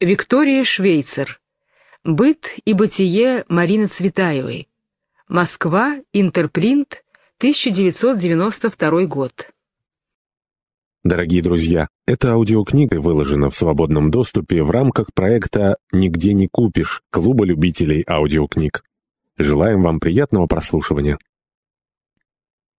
Виктория Швейцер. Быт и бытие Марины Цветаевой. Москва, Интерпринт, 1992 год. Дорогие друзья, эта аудиокнига выложена в свободном доступе в рамках проекта «Нигде не купишь» Клуба любителей аудиокниг. Желаем вам приятного прослушивания.